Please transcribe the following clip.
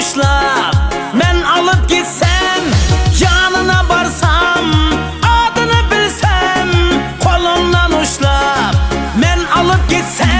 kuşlar Ben alıp gitsem Canına varsam Adını bilsem Kolumdan uçlar. Ben alıp gitsem